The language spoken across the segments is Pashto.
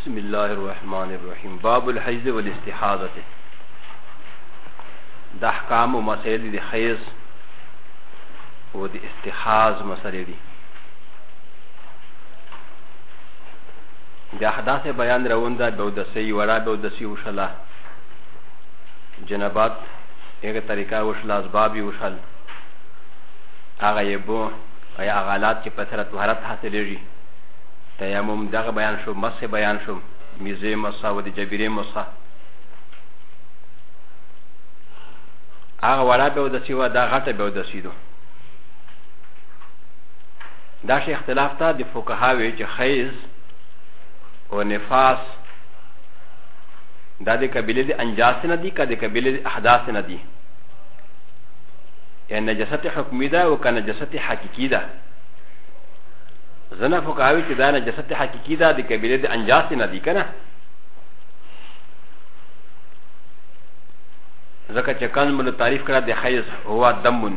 بسم الله الرحمن الرحيم باب الحيض والاستحاضة د احکام او مسائل د حیض او د استحاض مسائل دي د احداث بیان روان ده بودسي وړا بودسي وشله جنبات هغه طریقه وشله اسباب یې وشل هغه یې بو یا هغه حالات چې په سره طهارت حاصلېږي تیمم دغه بیان شو مس بیان شو میزې مسا و د جبیرې مسا هغه وړا بودسي و دا غټه بودسي ده دا شي اختلاف ته د فقهاوی چې خیز و نفاس دا د قبیله د انجاس نه دي که د قبیله د احداث نه دي یا نجاست حکمی ده او که نجاست حقیقی ده زنه فقهاوی چې دا نجاست حقیقی ده د قبیله د انجاس نه دي که نه ځکه چې کان مل تعریف کړه د حیض هو دمون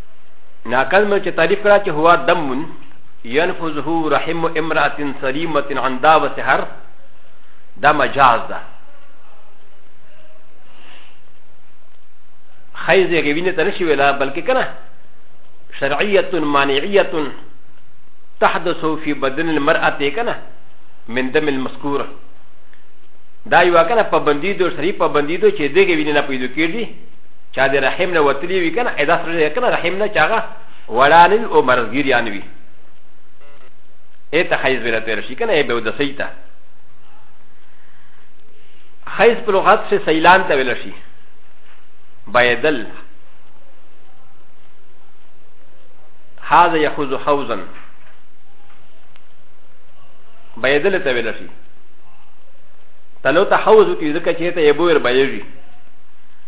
ناکل من چې تعریف کړه چې هو دم ينفذه رحم امرأة سليمة عن دا وسهر دا مجاز ده خیز یې وینې ته نشي ویلا بلکې کنه شرعیه مانعیه تحدث في بدن المرأة کنه من دم المذكور دا یو کنه پابندی دو شریف پابندی دو چې دغه وینې نه پیدا کیږي چا د رحم نه وتلی وي کنه ادا سره دی کنه رحم نه چاغه وړانل او مرزګیر یان وي ایت خیز ویل تیر شي کنه به د سیتا خیز په لغت سے سیلان ته ویل شي بایدل هذا يخوز حوزا بایدل ته ویل شي تلو ته حوز کی ځکه چې ته یې بویر بایږي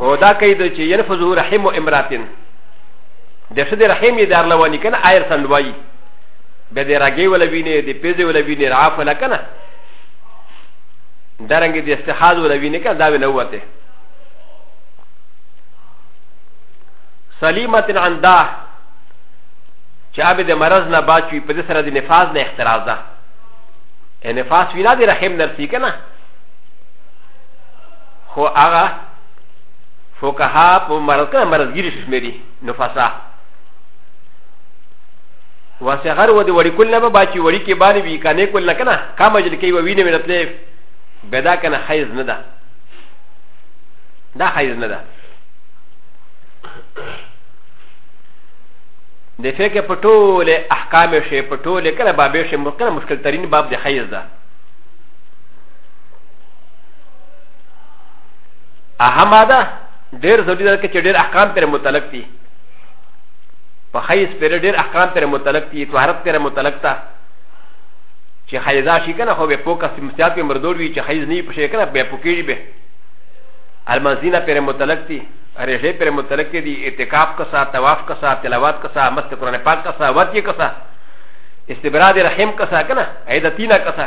او دا کوي د چې ينفذ رحم و امراتن د شد رحم یې دار لوانی کنه ایر سن وای به د راګي ولا ویني د پیزه ولا ویني راف ولا کنه درنګ د استحاد ولا ویني کنه دا وی نه وته سلیمت عن دا چې ابه د مرض نه باچوي په دې سره د نفاذ نه اختراز ده نفاذ وینا د رحم نرسي کنه خو هغه فقها په مرض کنه مرضګیری شمیري نفسا وسغر و دې وړي کول نه به چې وړي کې باندې وی کنه کول نه کنه کام جل کې و وینې مې تلې بدا کنه حیز نه ده دا حیز نه ده د فقه په ټوله احکام شي په ټوله کنه بابې شي مشکل ترين باب د حیز ده اهما ده ډېر ضروري ده چې ډېر احکام پر متعلق دي په خیس پر ډېر احکام پر متعلق دي طهارت پر متعلق ده چې خیزا شي کنه خو به پوکا سمسیات به مردور وي چې خیز نه پښې کنه به پوکېږي به المزینه پر متعلق دي رېژې پر متعلق دي اعتکاف کسا طواف کسا تلاوت کسا مست قرآن پاک کسا وتی کسا استبراد رحم کسا کنه عیدتینا کسا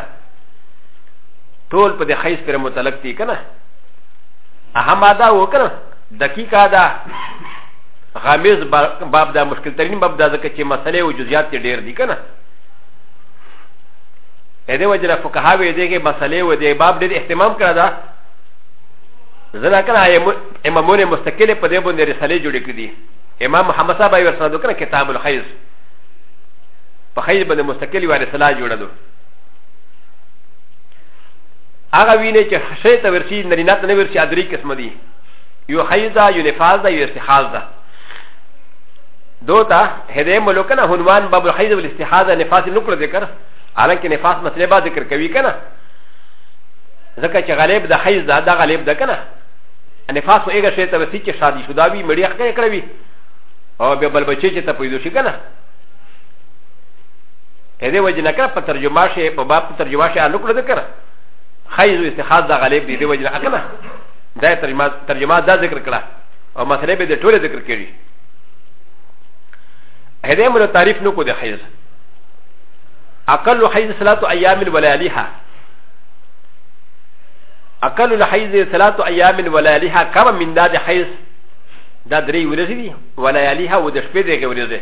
ټول په دې خیس پر متعلق دي کنه اهم ادا وکنه دقیقه دا غامیز باب دا مشکل ترین باب دا ځکه چې مسلې او جزئیات کې ډېر دي کنه ا دې وجه نه فقها وې دې کې مسلې و دې باب دې اهتمام کړه دا زنا کنه امامونه مستقل په دې باندې رسالې جوړې کړې دي امام محمد صاحب یې ورسره وکړه کتاب الخیز په خیز باندې مستقل یې رساله جوړه دوه هغه وینه چې خشه ته ورسي نرینه ته نه ورسي ادري قسم دي یو حیض ده یو نفاس ده یو استحاز ده دوتا هدې ملوک نه هنوان باب الحیض والاستحاز نفاس نکړه ذکر حالانکه نفاس مسله به ذکر کوي کنه ځکه چې غالب د حیض ده دا غالب ده کنه نفاس هغه شی ته ورسي چې شادي شودا وي مړی ښکې کړوي او به بل بچي چې ته پیدا شي کنه ا د ي وجه نه کړه په ترجمه شي په باب ترجمه شي انو کړه ذکر خيز استخاذ دا غالب دي دي وجه نه اکنه دا ترجمه ترجمه دا ذکر کړه او مسئله به د ټول ذکر کړي ا د ي مر تعریف نو کو د خيز اقل خيز صلاه ايام ولياليها اقل الحيز صلاه ايام ولياليها كم من ذا حيز ذا دري ورزي ولياليها ودشبه ذي ورزي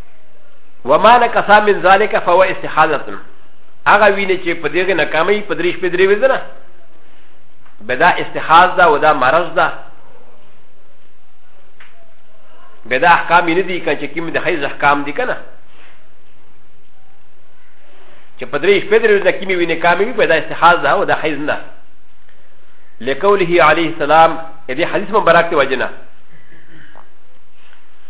وما نکسا من ذالک فهو استحاضتن هغه وینه چې په دغه ناکامۍ په درې شپې درې ورځې نه بدا استحاض ده او دا مرض ده بدا احکام یې نه دي که چې کوم د حیض احکام دي که نه چې په درې شپې درې ورځې نه کومې وینې کامې وي بدا استحاض ده او دا حیض نه ده لقوله عليه السلام دې حدیث مبارک دی وجنه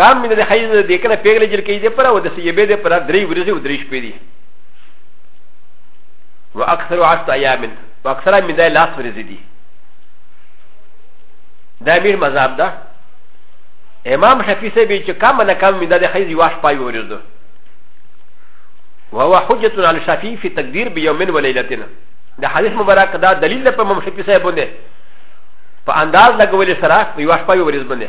کام من د حیض نه دی کنه پیغله جل کې دی پر او د سیبه دی پر درې ورځې او درې شپې دي و اکثر عشت ایام و اکثر من دا لاس ورځې دي دا میر مذهب ده امام شفیع صاحب چې کام نه کام من دا د حیض واش پای ورځ ده وهو حجة على الشافعي في تقدير بيوم وليلتنا ده حديث مبارك ده دليل ده امام شفيع صاحب بنده فانداز لغولي سرا ويواش باي ورز بنده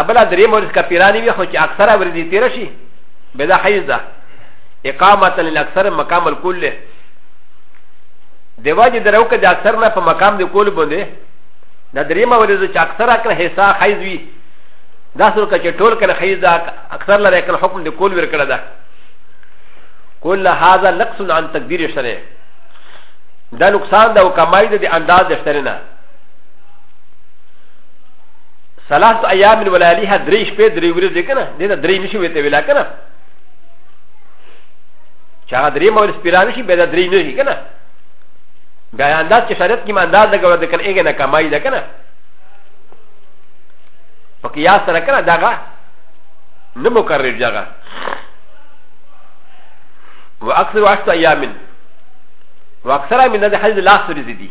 ابلا درې مورز کا پیرانی وي خو چې اکثره ورځې تیر شي به دا حیز ده اقامت للاکثر مقام الکل له دی واجه درو که د اکثر نه په مقام د کول باندې دا درې مورز چې اکثره کړه حصہ حیز وي دا سره که ټول کړه حیز ده اکثر لره کړه حکم د کول ور کړه ده كل هذا نقص عن تقدير الشرع ده نقصان ده وكماي ده انداز الشرع سلاست ایام ولالیها درې شپې درې ورځې کنه دې ته درې نشي وته ویلا کنه چې هغه درې مول سپیران شي به دا درې نه شي کنه بیا انداز چې شریعت کې انداز لګول د کنه اګه نه کمای ده کنه په قیاس سره کنه داغه نه مکرر جګه واكثر عشت ايام واكثر من هذا الحديث لا تريد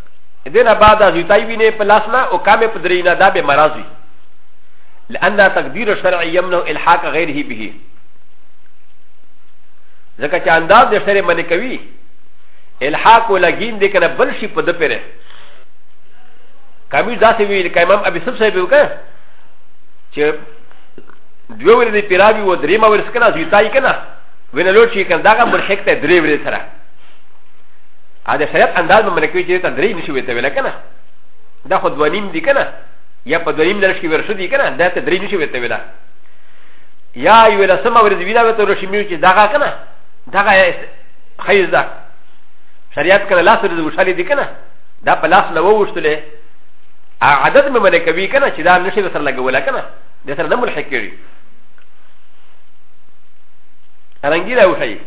دنا بعد زيتاي وينه بلاسنا وكامي بدرينا دا بمرازي لان تقدير الشرع يمنع الحاق غيره به ځکه چې انداز د شرع منې کوي الحاق ولګین دې کنه بل شي په د پره کمی داسې ویل که امام ابي سب صاحب وکړه چې دوه ورې دې پیراوي و درې ما ورس کنه زیتای کنه وینه لوټ شي کنه داګه مرشک ته درې ورې سره ا د شریعت انداز به منکوي چې ته درې نشي وته ویل کنه دا خو دوانیم دي کنه یا په دویم درش کې ورشو دي کنه دا ته درې نشي وته ویل یا یو له سم ورځ ویلا وته ورشي میو چې داغه کنه داغه خیز ده شریعت کله لاس ورځ وشالي دي کنه دا په لاس نه ووشتلې عدد مې منکوي کنه چې دا نشي وسره لګول کنه د سره نه ملحق کړي رنګي راوښي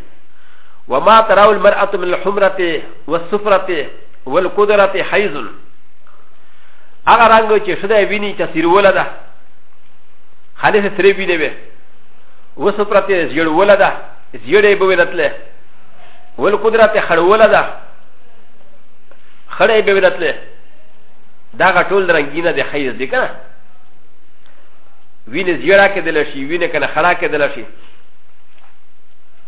وما تراه المرأة من الحمرة والسفرة والقدرة حيز هغه رنګ چې شده ویني چې سیروله ده خالص سره ویني به وسفرة زیړوله ده زیړې به ورتله والقدرة خړوله ده خړې به ورتله دا غټول رنگینه د حیز دی کنه وینې زیړه کېدل شي وینې کنه خړه کېدل شي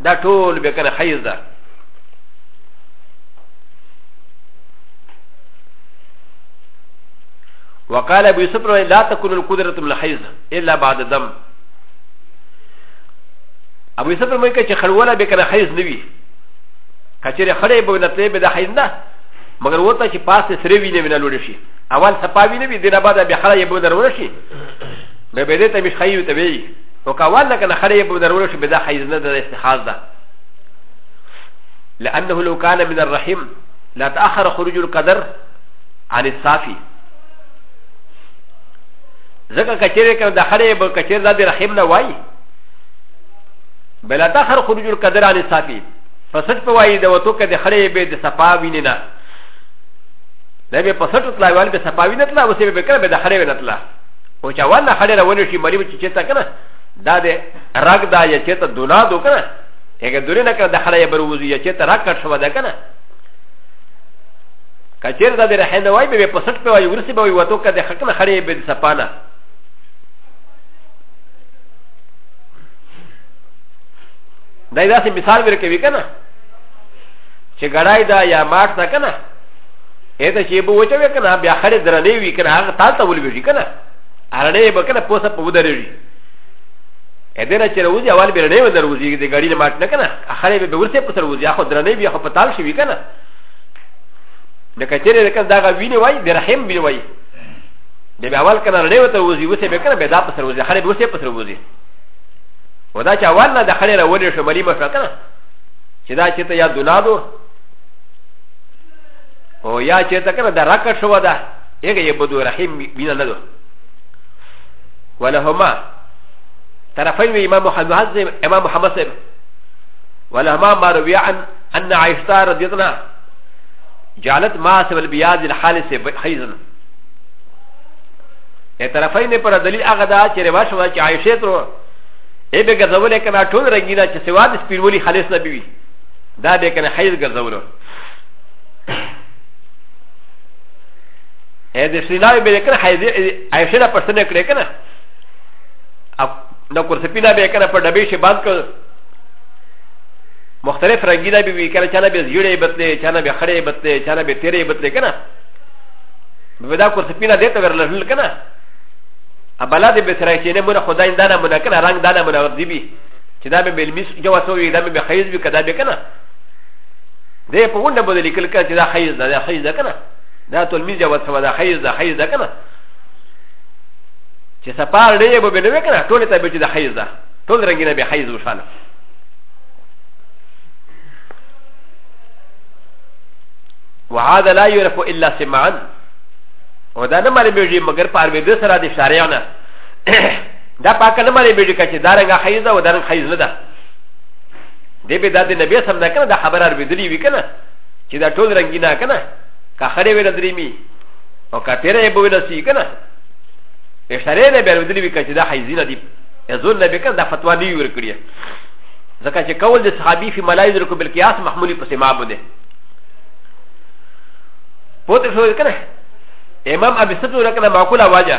دا ټول به کنه حیز ده وقال ابو يوسف لا تكون القدرة من الحيز الا بعد الدم ابو يوسف ما يكتش خلولا بكنا حيز نبي كتير خلي بنا تلي بدا حيز نه مگر وتا چې پاس سره ویني بنا لور شي اول سپاوی نه وي دنا بعد بیا خلای بنا لور شي به به دې ته مش خیو ته وی و ك و ا ل ك ن خ ر ي ب د ر و ل ش ب د ا حيز ن د ا استخاذ ده ل أ ن ه لو كان من الرحيم لا ت أ خ ر خروج القدر عن الصافي ځکه کچېرې که د خړې به کچېر د رحم نه وای بلا تا خر خروج القدر علی صافی فسد په وای د وتو کې د خړې به د صفا وینې نه دا به پسټ تلاوال به صفا وینې تلا اوسې به کړه به د خړې وینې تلا او چې اول نه خړې راولې شي مری چې چېرته کنه دا دې رګ دا یا چېرته دونا دو کنه هغه دورې نه کنه د خړې یې بروزي یا چېرته رګ کټ شو ده کنه کچېر دا دې رحنه وای به په سټ په وای ورسې به وای وته کده حق نه خړې به سپانا دا داسې مثال ورکوي کنه چې ګړای دا یا ماټ دا کنه ا ته چې به وچه وي کنه بیا خړې درنې وي کنه هغه تال ته ولويږي کنه هرنې به کنه پوسه په ودرېږي ا دې نه چې روزي اول به نه ودر وزي د ګاډي نه مات نه کنه خړې به ورسه په سر وزي اخو درنې بیا خو په تال شي وي کنه د کچېرې کنه دا غا ویني وای د رحم ویني وای د بیا اول کنه نه وته وزي وسه به کنه به دا په سر وزي خړې به ورسه په سر وزي ودا چې اول نه د خړې راولې شمالي مفرقه چې دا چې ته یا دولادو او یا چې ته کنه د رکه شو ده هغه یې بدو رحیم بینه نه ده ولهما طرفین وی امام محمد حزم امام محمد صاحب ولهما ما روی عن ان عائشة رضی اللہ عنہ جعلت ما سب البیاض الحالس خیزن طرفین پر دلیل هغه دا چې روا شو چې عائشة تر ای به ګرځولې کنه ټول رنگینه چې سواد سپیرولي خالص نه بي دا به کنه خیز ګرځولو ا د سلاوی به کنه حیزه عائشه نه پښتنه کړې کنه نو کورسپینا به کنه په ډبې شي باند کړ مختلف رنگینا به وی کنه چانه به زیړې بتلې چانه به خړې بتلې چانه به تیرې بتلې کنه به دا کورسپینا دې ته ورلل کنه ابلا دې به سره چې نه مونږ خدای دانه مونږ کنه رنگ دانه مونږ ور دی بي چې دا به ملمس جواسو وي دا به خیز وي کدا به کنه ده په ونده بدل کل کړه چې دا خیز ده دا خیز ده کنه دا تول میز جواب سوا دا خیز ده خیز ده کنه چې سپار دی به نه وکنه ټول ته به چې دا خیز ده ټول رنگینه به خیز وشاله وهذا لا يعرف الا سمعا ودا نه مالي بيجي مگر پار به د سره د شارعنا دا پاک نه مالي بيجي کچ دارنګ خیز ده ودارنګ خیز نه ده دی به دا د نبی سم نه کنه دا خبره اورېدلې وي کنه چې دا ټول رنګینا کنه که خړې ویل درې می او که پیره به ویل سی کنه اشاره نه به اورېدلې وي چې دا حیزینه دی ازول نه به کنه دا فتوا نه ور کړی ځکه چې کول د صحابي فی ملایز رکو بل قیاس محمولی پسې ما بده پوت شو کنه امام ابي سدو رکنه معقوله واجه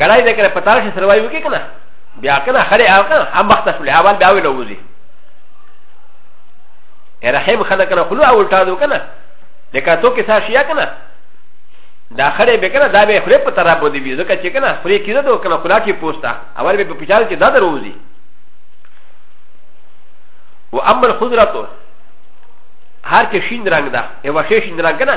غلاي ذکر پتار شي سروي وکي کنه بیا کنه خلي او کنه هم وخت شو له اول بیا ویل وځي رحم خلک کنه خلو اول تا دو کنه لکه تو کې ساشي یا کنه دا خلي به کنه دا به خلي په تر باندې وي ځکه چې کنه خلي کیده دو کنه خلا کې پوستا اول به په پچال کې دا دروځي و اما الخضرتو هر کې شین رنگ ده یو شې شین رنگ کنه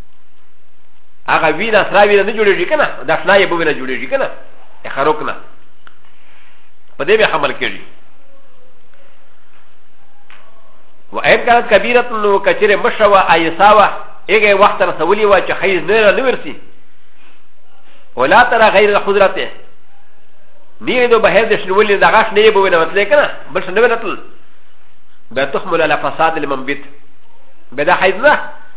هغه وینا سره وینا نه جوړیږي کنه دا فنا یې به وینا جوړیږي کنه ته خروک نه په دې به حمل کړي و ایم کانت کبیرت نو کچره مشوا ایساوا ایګه وخت رسولی و چې خیز نه نه ورسی ولا ترى غیر الحضرته نیره دو بهر د شنولې د غاښ نه به وینا وتلې کنه بل څه نه وینا تل به تخمل على فساد المنبت به دا حیز نه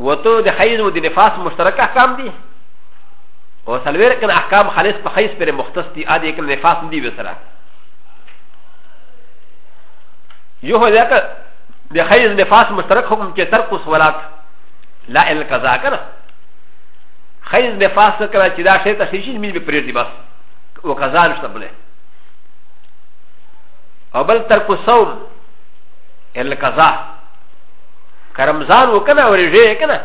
وتو د حیض و د نفاس مشترک احکام دي او سلویر کن احکام خالص په حیض پر مختص دي ا دې کن نفاس نه دي وسره یو هو ځکه د حیض نفاس مشترک حکم کې ترک صلات لا ال قضا کنه حیض نفاس کړه چې دا شی ته شي مې به پرې دي بس او قضا نشته بله او بل ترک صوم ال قضا که رمضان و کنه ورژه یې کنه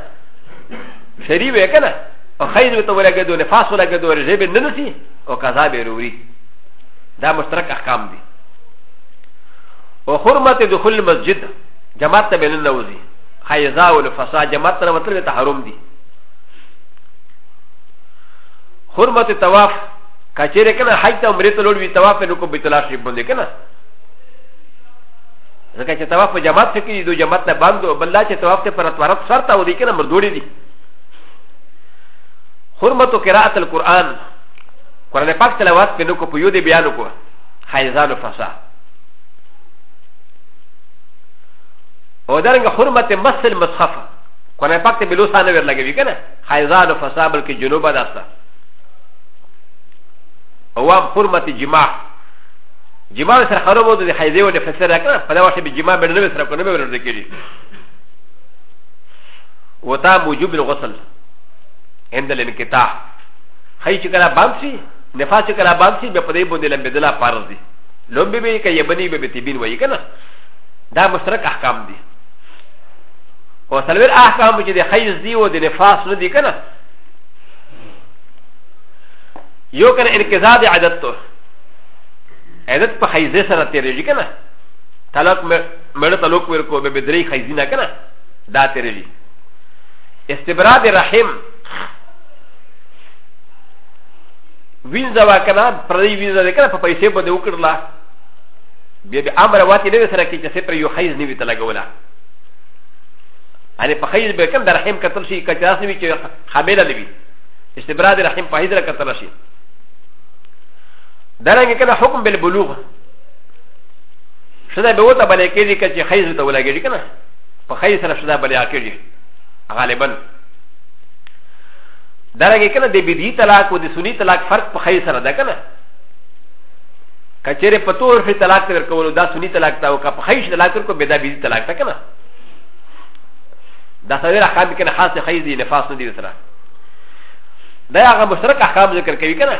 شریب یې کنه او خیز به ته ولګېدو نفاس ولګېدو ورژه به نه نسی او قضا به روری دا مشترک احکام دي او حرمت دخول المسجد جماعت ته به نه نوځي خیزا او نفاسا جماعت ته وتل ته حرام دي حرمت طواف کچېره کنه حج ته عمرې ته لوړ وي طواف نو کو بیت الله شریف باندې کنه ځکه چې طواف په جماعت کې کېږي دو جماعت نه باندې او بل دا چې طواف ته پر اتوارت سر ته ودی کنه مردوړي دي حرمت قراءت القرآن قرآن پاک تلاوات په نو کو په یو دې بیان کو حیزان فسا او درنګ حرمت مس المصحف قرآن پاک ته بلو سانه ور لګوي کنه حیزان فسا بلکې جنوبه داستا او حرمت جماع جماع سره خراب وو د حیزه ولې فسر راکنه په دا وخت به جماع به نه سره کنه به ورته کېږي وتا موجب الغسل عند الانقطاع خی چې کله باند شي نفاس چې کله باند شي به په دې باندې لمبېدلا فرض دي لومبې به کې یبني به تبین وایي کنه دا مشترک احکام دي او سلویر احکام چې د حیز دی او د نفاس نه دی کنه یو کنه انقضاء د عادت ته عدت په خیزه سره تیریږي که نه طلاق مړه طلاق ورکو به بدري خیزینه که نه دا تیریږي استبراد رحم وینځه وا که نه پردی وینځه دی که نه په پیسې باندې وکړله بیا به امر واتې نه سره کې چې څه پر یو خیز نه وي ته لګوله يعني فخيز بكم در رحم كتل شيء كتلاس نبي كي خبيلا نبي استبراد رحم فهيد كتل شيء دارنګه کنه حکم بالبلوغ شدا به وته بلې کېږي که چې خیز ته ولګېږي کنه په خیز سره شدا بلې کېږي غالبا دارنګه کنه د بدی طلاق او د سنی طلاق فرق په خیز سره ده کنه کچره په تور فی طلاق تر کولو دا سنی طلاق تا او کا په خیز طلاق تر کو بدا بدی طلاق تا کنه دا سره احکام کنه خاص خیز دی نفاس نه دی سره دا هغه مشترک احکام ذکر کوي کنه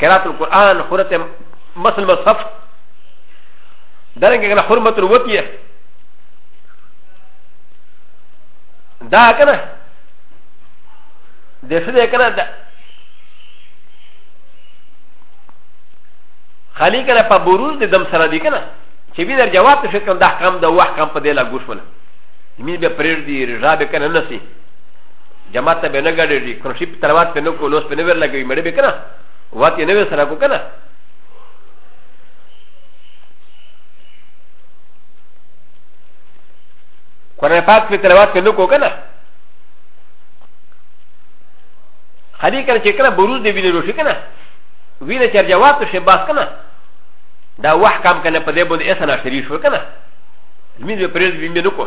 قرات القرآن خورت مسل مصحف دارنګه کنه حرمت الوتیه دا کنه د څه ده کنه دا خالی کنه په بروز د دم سره دی کنه چې به در جواب ته شکم د احکام د وحکم په دې لا ګوښمنه مين به پرېر دي رضا به کنه نسی جماعت ته به نه ګډېږي کرشي په تلوات په نه کو لوس په نه ور لګوي مړې به کنه وات یې نه وې سره کو کنه قرآن پاک په تلوات په نه کو کنه خدي کنه چې کنه بروز دی ویني روشي کنه وینه چر جواب ته شي باس کنه دا وح کام کنه په دې باندې اسنه شریش وکنه مين به پرېز ویني نه کو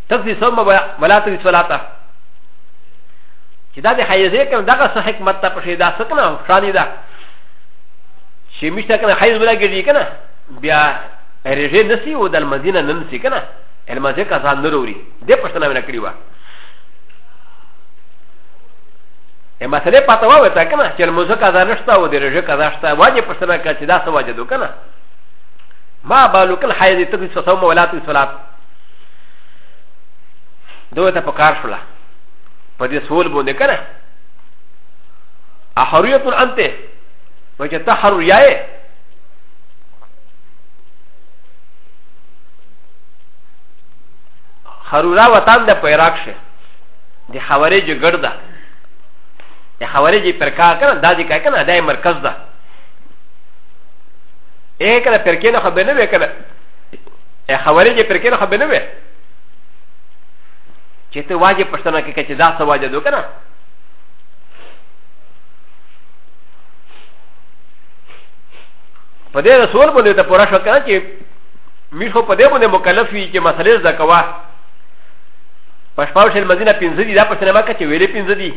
تقضي صوم ولا تقضي صلاته چې دا د حیزې کنه دغه څه حکمت ته پښې دا څه کنه شانې ده چې مشته کنه حیز ولا ګرځي کنه بیا رژې نسی او د المدینه نن سی کنه المزه کا ځان نوروري دې پښتنه ونه کړی و ا مسله پته و وتا کنه چې المزه کا ځان نشتا او د رژې کا ځان شتا واجب پښتنه کا چې دا څه واجب کنه ما بالو کل حیز ته څه سوم ولا ته صلات دوه ته پکار شولا په دې سول باندې کنه احریت انت وجه ته حر یای خرورا وطن د پیراک شه د خوارج ګردا د خوارج پر کار کنه دا دې کای کنه دای مرکز ده اے کنه پر کې نه خبر نه وې کنه ا خبرې چې پر کې نه خبرې نه وې چې ته واجب پښتنه کې چې دا څه واجب دوه کنه په دې رسول باندې ته پوره شو کنه چې موږ خو په دې باندې مکلف یو چې مسلې زده کوه په شپاو شل مدینه پنځه دي دا په سینما کې چې ویلې پنځه دي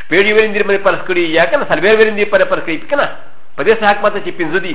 شپې دی ویلې دې پر پرس کړی یا کنه سلویر ویلې دې پر پرس کړی کنه په دې حکمت چې پنځه دي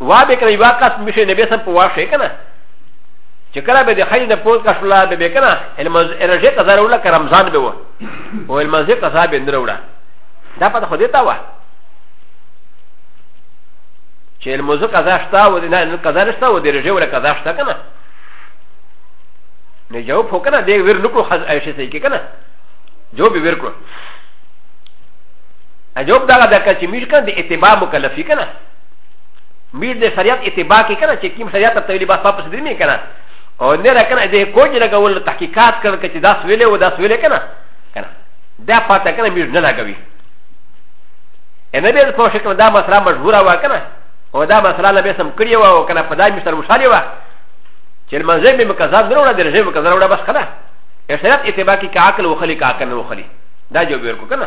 وا به کنه یو کس میشه نبی سم په واشه کنه چې کله به د خیر د پوز کا شولا به به کنه المز ارجه قضا وروړه که رمضان به و او المز قضا به نه وروړه دا په خو دې تا و چې المز قضا شتا و نه قضا نشتا و د رجه ولا قضا شتا کنه نه جواب هو کنه دې ور نکړو خز عائشه سي کې کنه جواب ور کړو جواب دا دا چې میش کنه د اتباع مکلفي کنه میر د شریعت اتباع کې کنه چې کوم شریعت ته ویلي بس واپس درې نه کنه او نه را کنه دې کوج لګول تحقیقات کړ چې دا سویلې و دا سویلې کنه کنه دا پاته کنه میر نه لګوي ان به په شکل دا مسله مشهور و کنه او دا مسله نه به سم کړی و او کنه په دای مشتر مشالي و چې منځه به مکزاب نه وړه درځه مکزاب وړه بس کنه شریعت اتباع کې عقل او خلی کا کنه او خلی دا جو ورکو کنه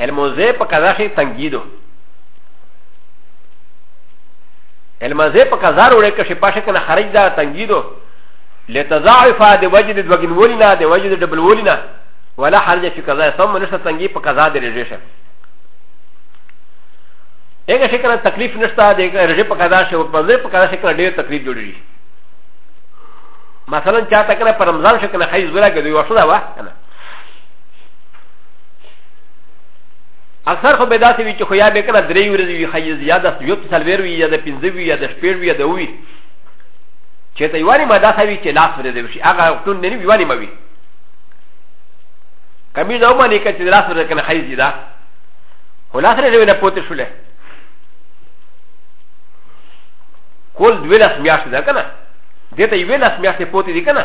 الموزه په قضا کې تنګي دو الموزه په قضا وروړي کې پاشه کنه خرج دا تنګي دو لتضاعف د وجد د وګن ولینا د وجد د ډبل ولینا ولا حرج فی قضا سم نشته تنګي په قضا د رجشه هغه شي کنه تکلیف نشته د رجه په قضا شو په ځای په قضا شي کنه ډیر تکلیف جوړیږي مثلا چا تکره پر رمضان شو کنه خیز ولا ګدوی وشو دا وا کنه اکثر خو به داسې وي چې خو یا به کله درې ورځې وي ښایي زیاده یو څلوېر وي یا د پنځه وي یا د شپېړ وي یا د وي چې ته یوانې ما داسې وي چې لاس ورځې وشي هغه ټول نه وي یوانې ما وي کمی نه ومني که چې لاس ورځې کنه ښایي زیاده خو لاس ورځې نه پوتې شولې کول دوه لاس میاشتې ده که نه دې ته یوه لاس میاشتې پوتې دي که نه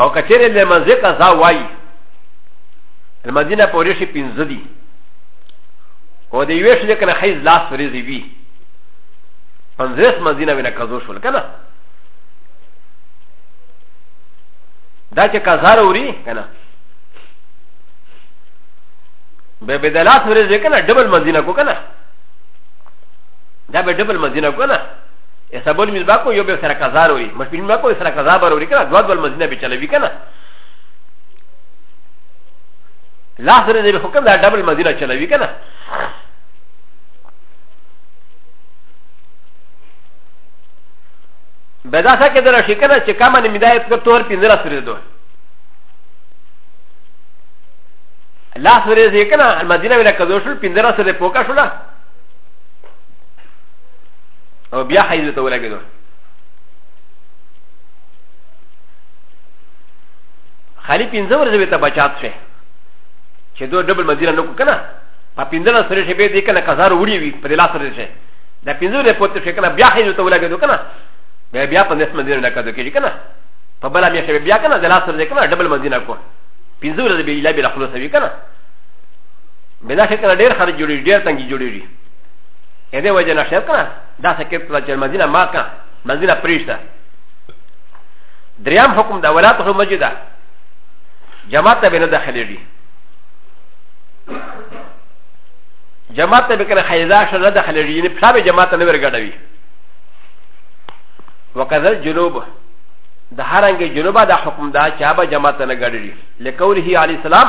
او کچره له منځه قضا وای المدینه پورې شي پنځه دي او د یوې شلې کنه حیز لاس ورېځي وي پنځه مدینه وینه قضا شول کنه دا چې قضا وروړي کنه به به د لاس ورېځي کنه ډبل مدینه کو کنه دا به ډبل مدینه کو کنه ا س ب و ل م ي ل ب ا ك و ي و ب ي س ر ا ك ز ا ر و ر ي م ش ب ي ن ب ا ك و س ر ا ك ز ا ب ر و ر ي ك ن ا د و ا د و ا ل م ز ي ن ا ب ي چ ل و ي ك ن ا لا س ر ن ي ب ح ك م د ا د ب ل م ز ي ن ا چ ل و ي ك ن ا ب د ا س ا ك د ر ا ش ي ك ن ا چ ك ا م ن م د ا ي ت ك ت و ر پ ي ن د ر ا س ر د و لا س ر ن ي ك ن ا ا ل م ز ي ن ا ب ل ك ز و ش ل پ ي ن د ر ا س ر د پ و ك ا ش و ل ا او بیا حیض ته ولګېدو خالي پنځه ورځې به ته بچات شي چې دوه ډبل مزیره نه کو کنه په پنځه لاس سره شي به دې کنه قزار وړي وي په لاس سره شي دا پنځه ورځې پوت شي کنه بیا حیض ته ولګېدو کنه بیا بیا په نس مزیره نه کېدو کېږي کنه په بل مې شي بیا کنه د لاس سره کنه ډبل مزیره کو پنځه ورځې به لا به خلاصوي کنه بلا شي کنه ډېر خرج جوړي ډېر تنګي جوړي ا د ي وجه نشد کنه دا سکت لا چې مدینه ما کنه مدینه پریشته دریم حکم دا ولا ته مسجد جماعت ته نه داخلي دي جماعت ته کنه خیزا شه نه داخلي دي نه پلاب جماعت نه ورګډوي وکذل جنوب د هرنګ جنوبا دا حکم دا چې هغه جماعت نه ګډړي لکول هي علي السلام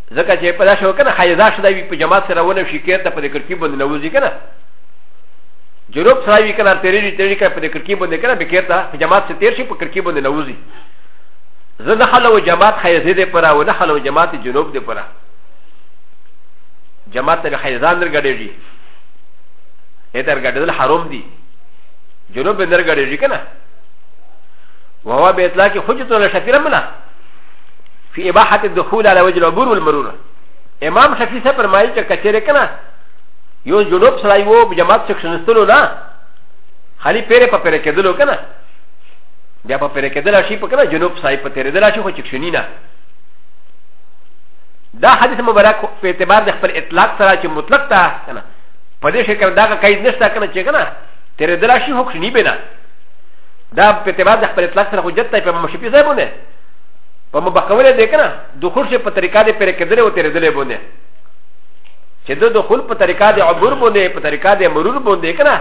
ځکه چې په داسې وکنه حیضه شدا وي په جماعت سره ونه شي کېرته په دې کړکي باندې نه وځي کنه جنوب سره وي کنه تیرې تیرې کنه په دې کړکي باندې کنه به کېرته په جماعت سره تیر شي په کړکي باندې نه وځي زه نه خلو جماعت حیضه دې پره او نه خلو جماعت جنوب دې پره جماعت ته حیضان درګړېږي اې درګړېدل حرام دي جنوب به درګړېږي کنه وهو به اطلاق حجت ولا شفيره منه في اباحه الدخول على وجه العبور والمرور امام شفيع صاحب فرمائي چه کچره کنا يو جنوب سرائی وو بجماعت سکشنستلو نا خالی پیره پا پیره کدلو کنا بیا پا پیره کدل شی پا کنا جنوب سرائی پا تیره دل شی خو چکشنی نا دا حدیث مبارک په اعتبار د خپل اطلاق سره چې مطلق تا کنه په دې شکل دا قید نشته کنه چې کنه تیرې دلا شي هوښ نه بنا دا په اعتبار د خپل اطلاق سره حجت ته په مشفي ځای باندې په مبخوله دی کنه دخول شي په طریقه دی پر کېدل او تیرېدل باندې چې د دخول په طریقه دی عبور باندې په طریقه دی مرور باندې کنه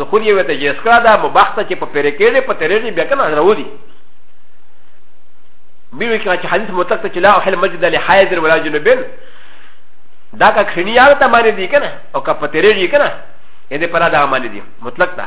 دخول یې وته جس کړه دا مباح ته چې په پر کېدل په تیرېدل بیا کنه راوړي بیوی کنه چې حدیث مطلق ته چې لا احل مسجد له حائض ولا جنبین دا کا کښنیار ته معنی دی کنه او کا په تیرېدل کنه ان پر دا معنی دی مطلق ده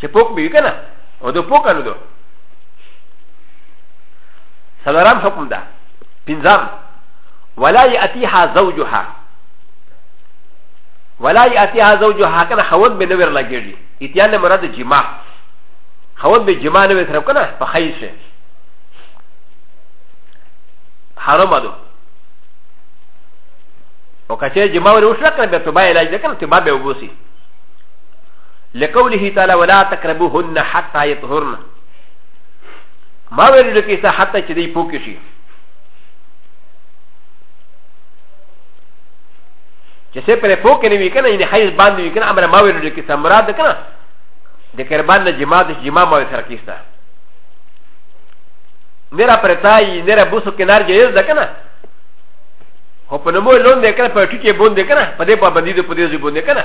چې پوک به وي که نه او د پوک نه دو سلورم حکم ده پنځم ولا یاتیها زوجها ولا یاتیها زوجها کنه خود به نور لګیږي اتیان مراد جماع خود به جماع نور سره کنه په خیس شه حرام ده او کچه جماع ور وشره کنه به توبه علاج ده کنه توبه به وبوسی لقوله تعالى ولا تقربوهن حتى يطهرن ما ویل د کیسه حتی چې دی پوک شي چې څه پر پوک نه وی کنه یعنی حیز باندې وی کنه امر ما ویل د کیسه مراد کنه د قربان نه جما د جما ما سره کیسه نرا پرتای نرا بوسو کنار جایز ده کنه هو په نمو لون ده کنه په ټیټه بوند ده کنه په دې پابندی ده په دې ځبوند ده کنه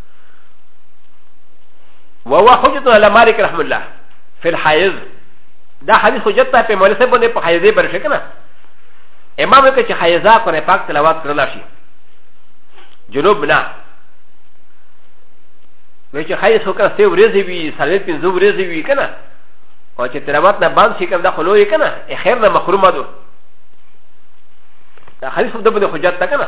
وهو حجة على مالك رحمه الله في الحيز دا حديث حجت ته په مولوي صاحب باندې په حیزه برشه کنه امام وکړي چې حیزه کنه پاک تلاوت کړل شي جنوب نه وی چې حیز وکړه سه ورځې وی سړې پنځه ورځې وی کنه او چې تلاوت نه باندې شي کنه دا خلو یې کنه خیر نه محرومه ده دا حدیث د بده حجت ته کنه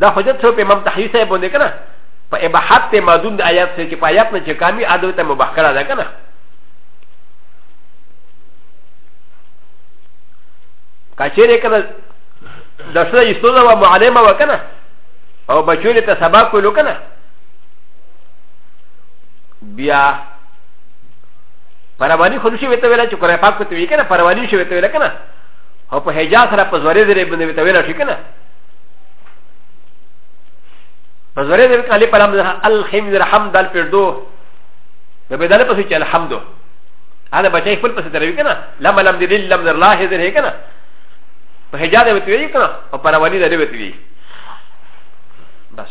دا حجت شو په امام تحوی صاحب باندې کنه په اباحت ته مادون د آیات سره چې په آیات نه چې کامی عدو ته مباح کړه ده کنه کچېره کنه د سره یستوزه و معلمه و کنه او بچوله ته سبا کولو کنه بیا پروانی خو نشي وته ویل چې قرآن پاک ته وی کنه پروانی شي وته ویل کنه او په حجاز سره په زوري زری باندې وته ویل شي کنه مزوري دې علي په لام الحمد الحمد الفردو د به دل پسې چې الحمد هغه بچي خپل پسې دروي کنه لم لم دې لم در الله دې هي کنه په حجاز دې وتوي کنه او پر ولي دې وتوي بس